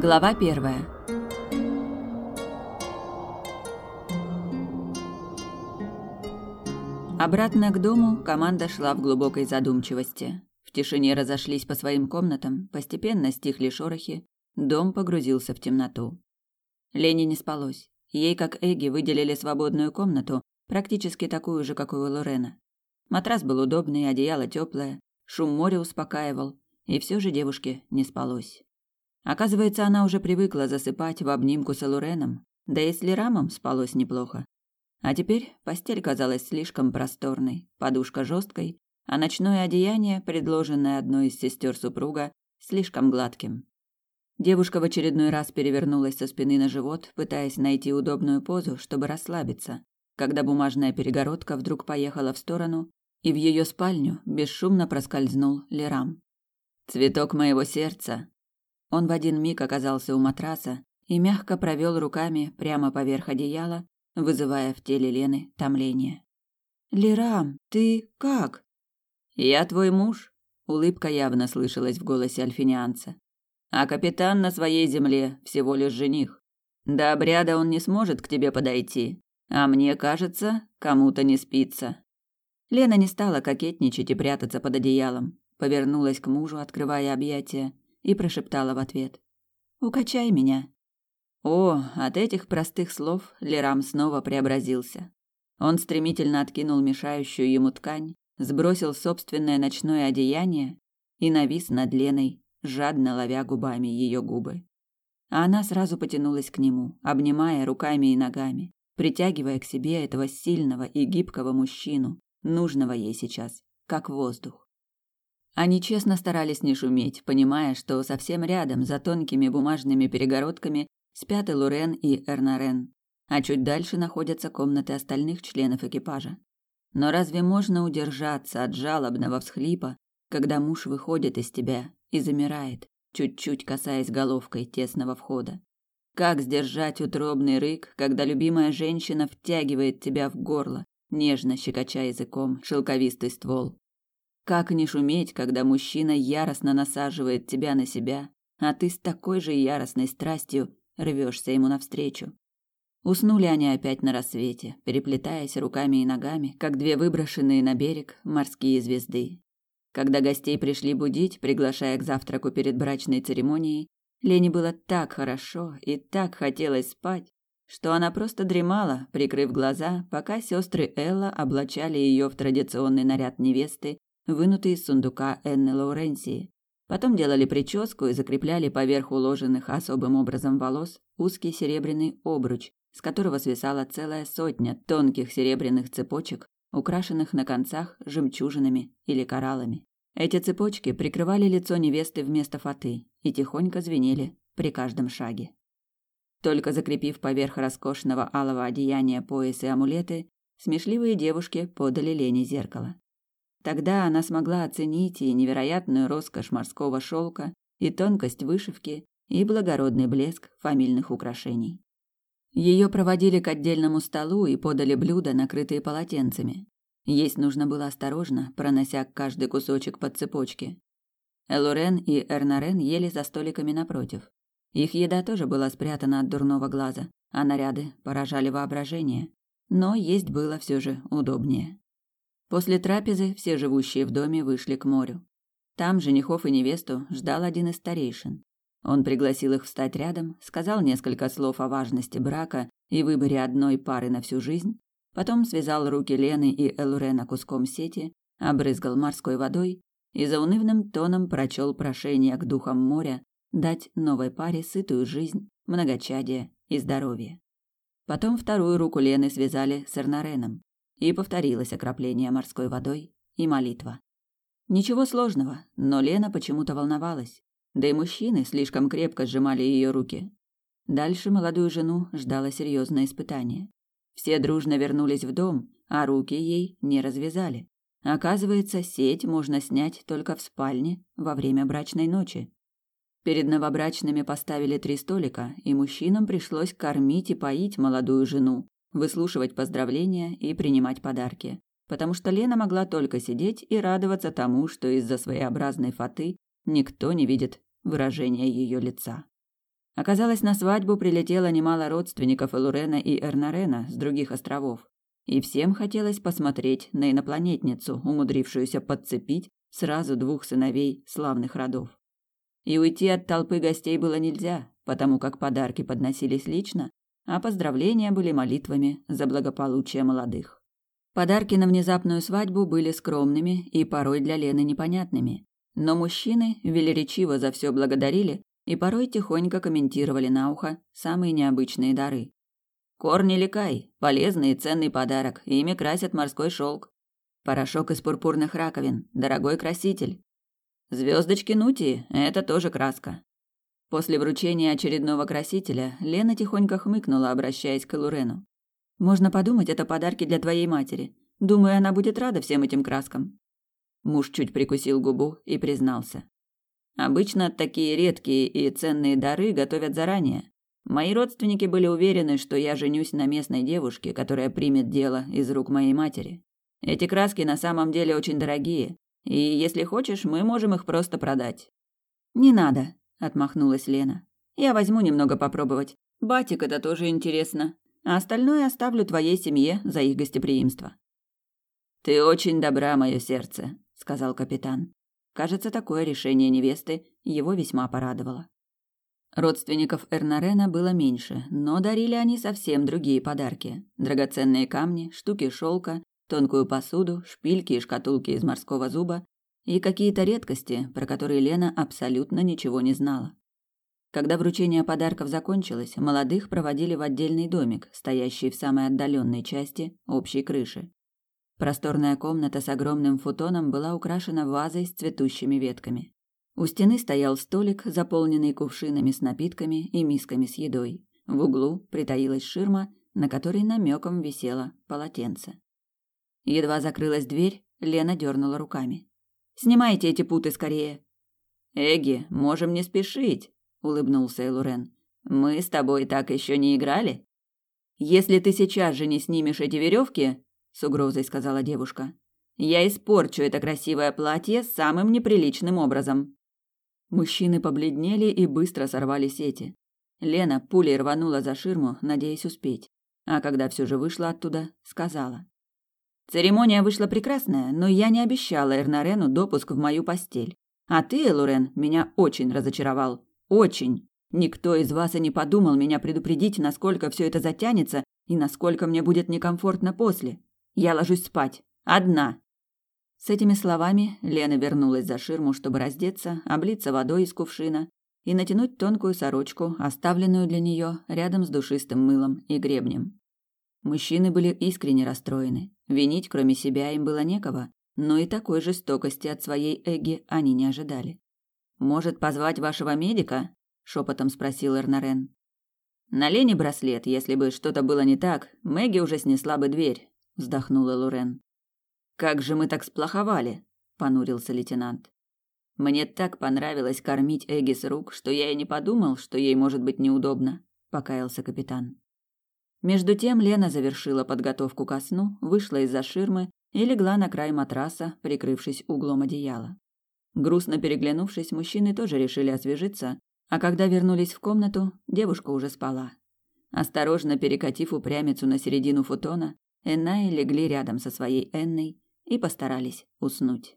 Глава первая. Обратно к дому команда шла в глубокой задумчивости. В тишине разошлись по своим комнатам, постепенно стихли шорохи, дом погрузился в темноту. Лене не спалось. Ей, как Эги, выделили свободную комнату, практически такую же, как у Лорена. Матрас был удобный, одеяло теплое, шум моря успокаивал, и все же девушке не спалось. Оказывается, она уже привыкла засыпать в обнимку с Лореном, да и с Лерамом спалось неплохо. А теперь постель казалась слишком просторной, подушка жесткой, а ночное одеяние, предложенное одной из сестер супруга, слишком гладким. Девушка в очередной раз перевернулась со спины на живот, пытаясь найти удобную позу, чтобы расслабиться, когда бумажная перегородка вдруг поехала в сторону, и в ее спальню бесшумно проскользнул Лерам. «Цветок моего сердца!» Он в один миг оказался у матраса и мягко провел руками прямо поверх одеяла, вызывая в теле Лены томление. «Лерам, ты как?» «Я твой муж», — улыбка явно слышалась в голосе альфинианца. «А капитан на своей земле всего лишь жених. До обряда он не сможет к тебе подойти, а мне кажется, кому-то не спится». Лена не стала кокетничать и прятаться под одеялом, повернулась к мужу, открывая объятия, и прошептала в ответ: "Укачай меня". О, от этих простых слов Лерам снова преобразился. Он стремительно откинул мешающую ему ткань, сбросил собственное ночное одеяние и навис над Леной, жадно ловя губами ее губы. А она сразу потянулась к нему, обнимая руками и ногами, притягивая к себе этого сильного и гибкого мужчину, нужного ей сейчас, как воздух. Они честно старались не шуметь, понимая, что совсем рядом, за тонкими бумажными перегородками, спят и Лурен, и Эрнарен, а чуть дальше находятся комнаты остальных членов экипажа. Но разве можно удержаться от жалобного всхлипа, когда муж выходит из тебя и замирает, чуть-чуть касаясь головкой тесного входа? Как сдержать утробный рык, когда любимая женщина втягивает тебя в горло, нежно щекоча языком шелковистый ствол? Как не шуметь, когда мужчина яростно насаживает тебя на себя, а ты с такой же яростной страстью рвешься ему навстречу? Уснули они опять на рассвете, переплетаясь руками и ногами, как две выброшенные на берег морские звезды. Когда гостей пришли будить, приглашая к завтраку перед брачной церемонией, Лене было так хорошо и так хотелось спать, что она просто дремала, прикрыв глаза, пока сестры Элла облачали ее в традиционный наряд невесты вынутый из сундука Энны Лауренсии. Потом делали прическу и закрепляли поверх уложенных особым образом волос узкий серебряный обруч, с которого свисала целая сотня тонких серебряных цепочек, украшенных на концах жемчужинами или кораллами. Эти цепочки прикрывали лицо невесты вместо фаты и тихонько звенели при каждом шаге. Только закрепив поверх роскошного алого одеяния пояс и амулеты, смешливые девушки подали Лене зеркало. Тогда она смогла оценить и невероятную роскошь морского шелка, и тонкость вышивки, и благородный блеск фамильных украшений. Ее проводили к отдельному столу и подали блюда, накрытые полотенцами. Есть нужно было осторожно, пронося каждый кусочек под цепочки. Элурен и Эрнарен ели за столиками напротив. Их еда тоже была спрятана от дурного глаза, а наряды поражали воображение. Но есть было все же удобнее. После трапезы все живущие в доме вышли к морю. Там женихов и невесту ждал один из старейшин. Он пригласил их встать рядом, сказал несколько слов о важности брака и выборе одной пары на всю жизнь, потом связал руки Лены и Элурена куском сети, обрызгал морской водой и заунывным тоном прочел прошение к духам моря дать новой паре сытую жизнь, многочадие и здоровье. Потом вторую руку Лены связали с Эрнареном, и повторилось окропление морской водой и молитва. Ничего сложного, но Лена почему-то волновалась. Да и мужчины слишком крепко сжимали ее руки. Дальше молодую жену ждало серьезное испытание. Все дружно вернулись в дом, а руки ей не развязали. Оказывается, сеть можно снять только в спальне во время брачной ночи. Перед новобрачными поставили три столика, и мужчинам пришлось кормить и поить молодую жену, выслушивать поздравления и принимать подарки, потому что Лена могла только сидеть и радоваться тому, что из-за своеобразной фаты никто не видит выражения ее лица. Оказалось, на свадьбу прилетело немало родственников Элурена и Эрнарена с других островов, и всем хотелось посмотреть на инопланетницу, умудрившуюся подцепить сразу двух сыновей славных родов. И уйти от толпы гостей было нельзя, потому как подарки подносились лично, а поздравления были молитвами за благополучие молодых. Подарки на внезапную свадьбу были скромными и порой для Лены непонятными, но мужчины велеречиво за все благодарили и порой тихонько комментировали на ухо самые необычные дары. Корни лекай, полезный и ценный подарок, ими красят морской шелк. Порошок из пурпурных раковин, дорогой краситель. Звездочки Нутии – это тоже краска. После вручения очередного красителя Лена тихонько хмыкнула, обращаясь к Лурену. «Можно подумать, это подарки для твоей матери. Думаю, она будет рада всем этим краскам». Муж чуть прикусил губу и признался. Обычно такие редкие и ценные дары готовят заранее. Мои родственники были уверены, что я женюсь на местной девушке, которая примет дело из рук моей матери. Эти краски на самом деле очень дорогие, и если хочешь, мы можем их просто продать. Не надо, отмахнулась Лена. Я возьму немного попробовать. Батик это тоже интересно, а остальное оставлю твоей семье за их гостеприимство. Ты очень добра, мое сердце, сказал капитан. Кажется, такое решение невесты его весьма порадовало. Родственников Эрнарена было меньше, но дарили они совсем другие подарки: драгоценные камни, штуки шелка, тонкую посуду, шпильки и шкатулки из морского зуба и какие-то редкости, про которые Лена абсолютно ничего не знала. Когда вручение подарков закончилось, молодых проводили в отдельный домик, стоящий в самой отдаленной части общей крыши. Просторная комната с огромным футоном была украшена вазой с цветущими ветками. У стены стоял столик, заполненный кувшинами с напитками и мисками с едой. В углу притаилась ширма, на которой намеком висело полотенце. Едва закрылась дверь, Лена дернула руками. «Снимайте эти путы скорее!» «Эгги, можем не спешить», — улыбнулся Элурен. «Мы с тобой так еще не играли?» «Если ты сейчас же не снимешь эти веревки, с угрозой сказала девушка. Я испорчу это красивое платье самым неприличным образом. Мужчины побледнели и быстро сорвали сети. Лена пулей рванула за ширму, надеясь успеть, а когда все же вышла оттуда, сказала: Церемония вышла прекрасная, но я не обещала Эрнарену допуск в мою постель. А ты, Элурен, меня очень разочаровал. Очень. Никто из вас и не подумал меня предупредить, насколько все это затянется и насколько мне будет некомфортно после. Я ложусь спать. Одна. С этими словами Лена вернулась за ширму, чтобы раздеться, облиться водой из кувшина и натянуть тонкую сорочку, оставленную для нее рядом с душистым мылом и гребнем. Мужчины были искренне расстроены. Винить, кроме себя, им было некого, но и такой жестокости от своей Эги они не ожидали. «Может, позвать вашего медика?» – шепотом спросил Эрнарен. «На Лене браслет, если бы что-то было не так, Мэгги уже снесла бы дверь, вздохнула Лорен. Как же мы так сплоховали, понурился лейтенант. Мне так понравилось кормить Эгги с рук, что я и не подумал, что ей может быть неудобно, покаялся капитан. Между тем Лена завершила подготовку ко сну, вышла из-за ширмы и легла на край матраса, прикрывшись углом одеяла. Грустно переглянувшись, мужчины тоже решили освежиться, а когда вернулись в комнату, девушка уже спала. Осторожно перекатив упрямицу на середину футона, Эннаи легли рядом со своей Энной и постарались уснуть.